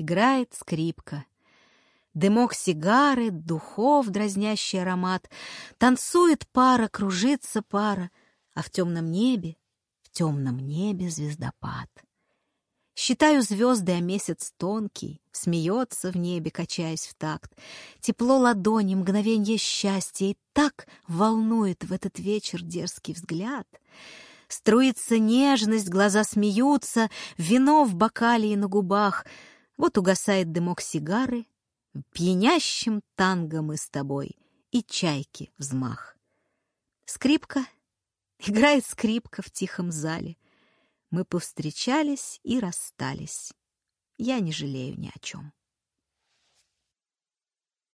Играет скрипка. Дымок сигары, духов, дразнящий аромат. Танцует пара, кружится пара, а в темном небе, в темном небе звездопад. Считаю звезды, а месяц тонкий, Смеется в небе, качаясь в такт. Тепло ладони, мгновенье счастья, И так волнует в этот вечер дерзкий взгляд. Струится нежность, глаза смеются, Вино в бокале и на губах. Вот угасает дымок сигары, Пьянящим танго мы с тобой И чайки взмах. Скрипка, играет скрипка в тихом зале — мы повстречались и расстались. Я не жалею ни о чем.